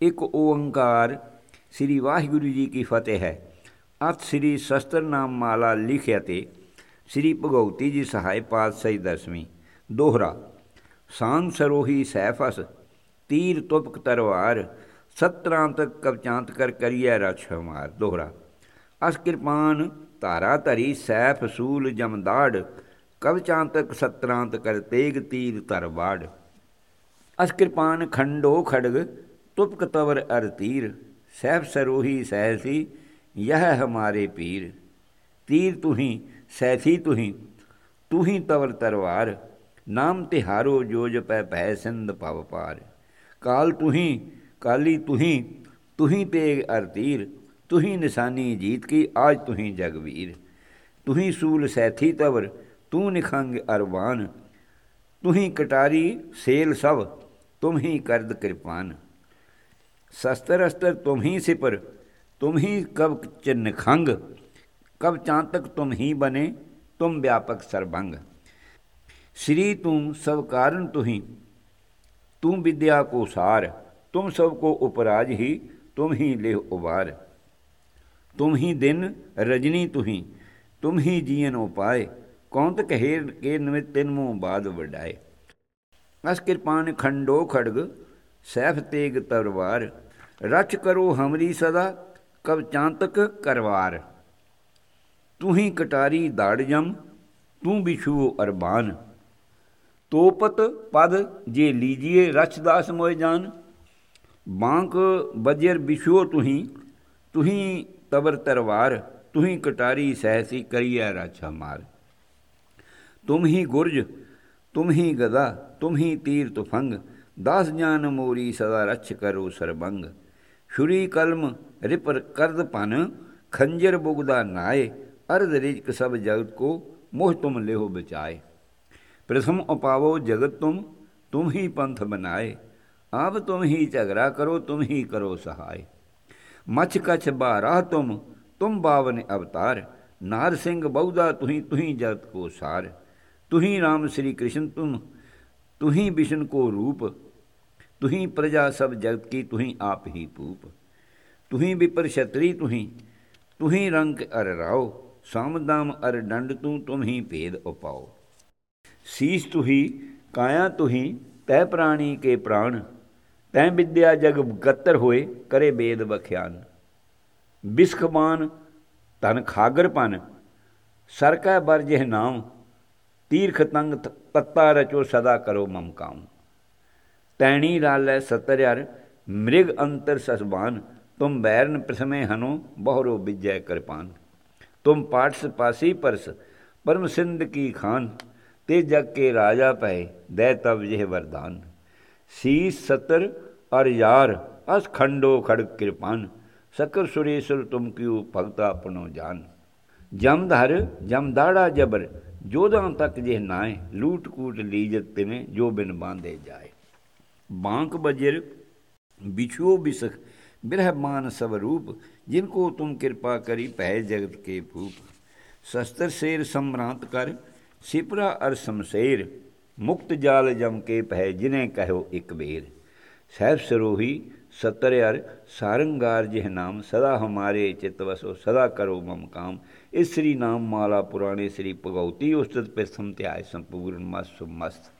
ਇੱਕ ਓੰਕਾਰ ਸ੍ਰੀ ਵਾਹਿਗੁਰੂ ਜੀ ਕੀ ਫਤਿਹ ਹੈ। ਅਤ ਸ੍ਰੀ ਸ਼ਸਤਰ ਨਾਮ ਮਾਲਾ ਲਿਖਿਆ ਤੇ ਸ੍ਰੀ ਭਗਉਤੀ ਜੀ ਸਹਾਇ ਪਾਤਸ਼ਾਹੀ ਦਸਵੀਂ, ਦੋਹਰਾ ਸਾਂਗ ਸਰੋਹੀ ਸੈਫਸ ਤੀਰ ਤੁਪਕ ਤਰਵਾਰ ਸਤਰਾਂਤ ਕਵਚਾਂਤ ਕਰ ਕਰੀਐ ਰਛ ਦੋਹਰਾ, ਅਸ ਕਿਰਪਾਨ ਧਾਰਾ ਧਰੀ ਸੈਫ ਸੂਲ ਜਮਦਾੜ ਕਵਚਾਂਤਕ ਸਤਰਾਂਤ ਕਰ ਤੇਗ ਤੀਰ ਤਰਵਾੜ ਅਸ ਕਿਰਪਾਨ ਖੰਡੋ ਖੜਗ तुपक तवर अर तीर, सैफ सरोही सहसी यह हमारे पीर। तीर तुही सहसी तुही तुही तवर तरवार, नाम तिहारो जोज जपै पै सिंध पव पार। काल तुही, काली तुही तुही तेग अर तीर, तुही निशानी जीत की आज तुही जगवीर। तुही सूल सैथी तवर, तू निखंग अरवान तुही कटारी, सेल सब, तुम ही करद कृपान। शस्त्र अस्त्र तुम ही सिपर, तुम ही कब चिन्ह खंग, कब चांतक तुम ही बने, तुम व्यापक सर्वंग श्री तुम सब कारण तुही, तुम विद्या को सार, तुम सबको उपराज ही, तुम ही ले उबार तुम ही दिन रजनी तुही, तुम ही जीवन उपाय, कौंत कहेर के निमित तिन मुँह बाद वडाए। अस कृपान खंडो खड़ग ਸਹਿਫ ਤੇਗ ਤਰਵਾਰ, ਰਚ ਕਰੋ ਹਮਰੀ ਸਦਾ ਕਬ ਚਾਂਤਕ ਕਰਵਾਰ। ਤੂੰ ਹੀ ਕਟਾਰੀ ਦਾੜ ਜਮ, ਤੂੰ ਬਿਛੂ ਅਰਬਾਨ। ਤੋਪਤ ਪਦ ਜੇ ਲੀਜੀਏ ਰਛਦਾਸ ਮੋਏ ਜਾਨ। ਬਾਂਕ ਬਜਰ ਬਿਛੂ ਤੁਹੀ ਤੁਹੀ ਤਬਰ ਤਰਵਾਰ, ਤੁਹੀ ਕਟਾਰੀ ਸਹਿਸੀ ਕਰੀਐ ਰਾਛਾ ਮਾਰ। ਤੁਮ ਹੀ ਗੁਰਜ, ਤੁਮ ਹੀ ਗਦਾ, ਤੁਮ ਹੀ ਤੀਰ ਤੁਫੰਗ ਦਸ ਜਨ ਮੋਰੀ ਸਦਾ ਰਛ ਕਰੋ ਸਰਬੰਗ। ਛੁਰੀ ਕਲਮ ਰਿਪਰ ਕਰਦ ਪਨ ਖੰਜਰ ਬੁਗਦਾ ਨਾਏ, ਅਰਧ ਰਿਜਕ ਸਭ ਜਗਤ ਕੋ ਮੋਹ ਤੁਮ ਲਿਹੋ ਬਚਾਏ। ਪ੍ਰਥਮ ਉਪਾਵੋ ਜਗਤ ਤੁਮ ਤੁਮ ਹੀ ਪੰਥ ਬਨਾਏ। ਆਪ ਤੁਮ ਹੀ ਝਗੜਾ ਕਰੋ, ਤੁਮ ਹੀ ਕਰੋ ਸਹਾਇ ਮਛ ਕਛ ਬਾਰਾ ਤੁਮ ਤੁਮ ਬਾਵਨ ਅਵਤਾਰ। ਨਾਰ ਸਿੰਘ ਬਹੁਦਾ ਤੁਹੀ ਤੁਹੀ ਜਗਤ ਕੋ ਸਾਰ। ਤੁਹੀ RAM ਸ੍ਰੀ ਕ੍ਰਿਸ਼ਨ ਤੁਮ, ਤੁਹੀ ਵਿਸ਼ਨ ਕੋ ਰੂਪ। ਤੁਹੀ ਪ੍ਰਜਾ ਸਭ ਜਗਤ ਕੀ ਤੁਹੀਂ ਆਪ ਹੀ ਪੂਪ ਤੁਹੀ ਵਿਪਰ ਛਤਰੀ ਤੁਹੀ ਤੁਹੀ ਰੰਗ ਅਰ ਰਾਓ ਸਾਮਦਾਮ ਅਰ ਡੰਡ ਤੂੰ ਤੁਮਹੀ ਭੇਦ ਉਪਾਓ ਸੀਸ ਤੁਹੀ ਕਾਇਆ ਤੁਹੀ ਤੈ ਪ੍ਰਾਣੀ ਕੇ ਪ੍ਰਾਣ ਤੈ ਵਿਦਿਆ ਜਗ ਗਤਰ ਹੋਏ ਕਰੇ ਬੇਦ ਬਖਿਆਨ ਬਿਸਖਬਾਨ ਤਨ ਖਾਗਰਪਨ ਸਰਕਾ ਬਰਜਹ ਨਾਮ ਤੀਰਖ ਤੰਗ ਤੱਤਾ ਰਚੋ ਸਦਾ ਕਰੋ ਮਮਕਾਉ ਤੈਣੀ ਲਾਲੈ ਸਤਰ ਯਾਰ ਮ੍ਰਿਗ ਅੰਤਰ ਸਸਬਾਨ, ਤੁਮ ਬੈਰਨ ਪ੍ਰਸਮੇ ਹਨੋ, ਬਹੁਰੋ ਵਿਜੈ ਕਿਰਪਾਨ। ਤੁਮ ਪਾਟਸ ਪਾਸੀ ਪਰਸ, ਪਰਮ ਸਿੰਧ ਕੀ ਖਾਨ, ਤੇ ਜਗ ਕੇ ਰਾਜਾ ਪਏ ਦੈ ਤਬ ਜਿਹ ਵਰਦਾਨ। ਸੀਸ ਸਤਰ, ਅਰ ਯਾਰ, ਅਸ ਖੰਡੋ ਖੜ ਕਿਰਪਾਨ ਸਕਰ ਸੁਰੇਸ਼ਰ ਤੁਮ ਕਿਉ ਭਗਤਾ ਆਪਣੋ ਜਾਨ। ਜਮਧਰ ਜਮਦਾੜਾ ਜਬਰ ਜੋਦਾਂ ਤੱਕ ਜਿਹ ਨਾਏ, ਲੂਟ ਕੂਟ ਲੀਜਤ ਤਿਵੇਂ, ਜੋ ਬਿਨ ਬਾਂਦੇ ਜਾਏ। बांक बजर बिछुओ बिसख ब्रहमान स्वरूप जिनको तुम कृपा करी पह जगत के भूप शस्त्र शेर सम्रांत कर सिपरा अर शमशेर मुक्त जाल जम के पह जिन्हें कहो एक बेर सहब सरोही सतर अर सारंगार जिह नाम सदा हमारे चित्त वसो सदा करो मम काम इस श्री नाम माला पुराणे श्री भगवती उस्तत प्रथम त्याय संपूर्ण मस्त मस्त